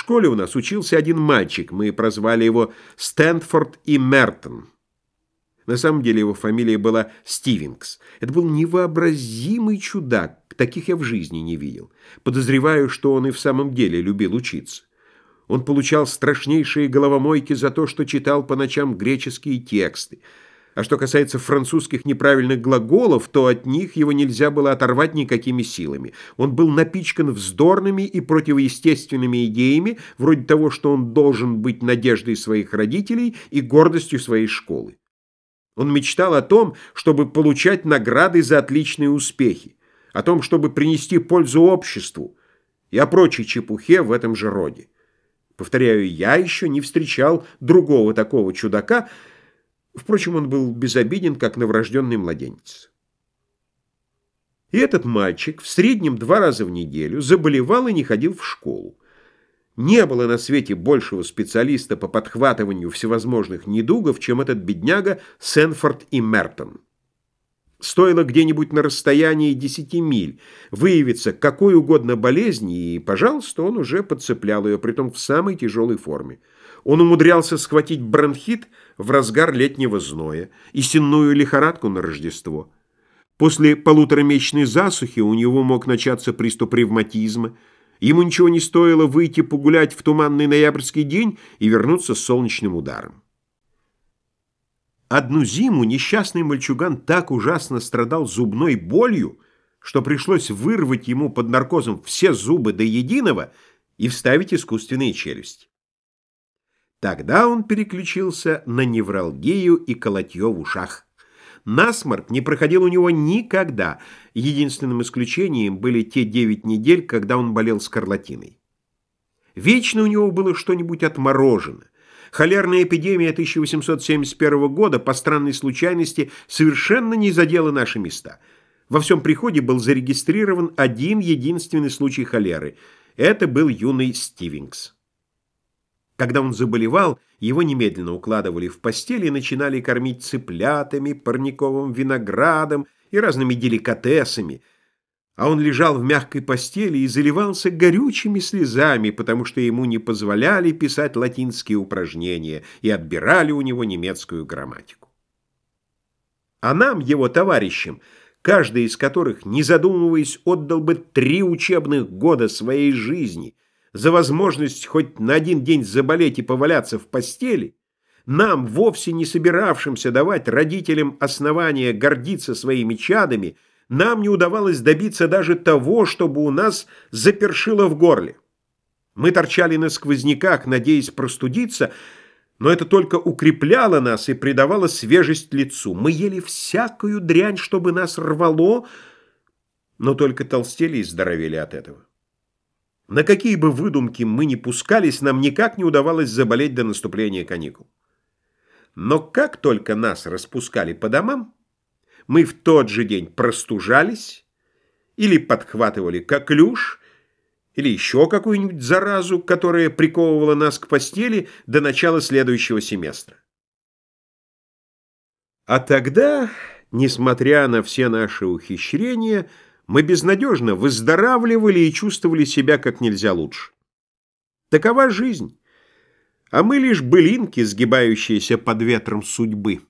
школе у нас учился один мальчик, мы прозвали его Стэнфорд и Мертон. На самом деле его фамилия была Стивенкс. Это был невообразимый чудак, таких я в жизни не видел. Подозреваю, что он и в самом деле любил учиться. Он получал страшнейшие головомойки за то, что читал по ночам греческие тексты. А что касается французских неправильных глаголов, то от них его нельзя было оторвать никакими силами. Он был напичкан вздорными и противоестественными идеями, вроде того, что он должен быть надеждой своих родителей и гордостью своей школы. Он мечтал о том, чтобы получать награды за отличные успехи, о том, чтобы принести пользу обществу и о прочей чепухе в этом же роде. Повторяю, я еще не встречал другого такого чудака, впрочем, он был безобиден, как новорожденный младенец. И этот мальчик в среднем два раза в неделю заболевал и не ходил в школу. Не было на свете большего специалиста по подхватыванию всевозможных недугов, чем этот бедняга Сенфорд и Мертон. Стоило где-нибудь на расстоянии 10 миль выявиться какой угодно болезни, и, пожалуйста, он уже подцеплял ее, притом в самой тяжелой форме. Он умудрялся схватить бронхит в разгар летнего зноя и сенную лихорадку на Рождество. После полуторамесячной засухи у него мог начаться приступ ревматизма. Ему ничего не стоило выйти погулять в туманный ноябрьский день и вернуться с солнечным ударом. Одну зиму несчастный мальчуган так ужасно страдал зубной болью, что пришлось вырвать ему под наркозом все зубы до единого и вставить искусственные челюсти. Тогда он переключился на невралгию и колотье в ушах. Насморк не проходил у него никогда. Единственным исключением были те девять недель, когда он болел скарлатиной. Вечно у него было что-нибудь отморожено. Холерная эпидемия 1871 года по странной случайности совершенно не задела наши места. Во всем приходе был зарегистрирован один единственный случай холеры. Это был юный Стивенкс. Когда он заболевал, его немедленно укладывали в постель и начинали кормить цыплятами, парниковым виноградом и разными деликатесами – а он лежал в мягкой постели и заливался горючими слезами, потому что ему не позволяли писать латинские упражнения и отбирали у него немецкую грамматику. А нам, его товарищам, каждый из которых, не задумываясь, отдал бы три учебных года своей жизни за возможность хоть на один день заболеть и поваляться в постели, нам, вовсе не собиравшимся давать родителям основания гордиться своими чадами – нам не удавалось добиться даже того, чтобы у нас запершило в горле. Мы торчали на сквозняках, надеясь простудиться, но это только укрепляло нас и придавало свежесть лицу. Мы ели всякую дрянь, чтобы нас рвало, но только толстели и здоровели от этого. На какие бы выдумки мы ни пускались, нам никак не удавалось заболеть до наступления каникул. Но как только нас распускали по домам, мы в тот же день простужались или подхватывали коклюш, или еще какую-нибудь заразу, которая приковывала нас к постели до начала следующего семестра. А тогда, несмотря на все наши ухищрения, мы безнадежно выздоравливали и чувствовали себя как нельзя лучше. Такова жизнь, а мы лишь былинки, сгибающиеся под ветром судьбы.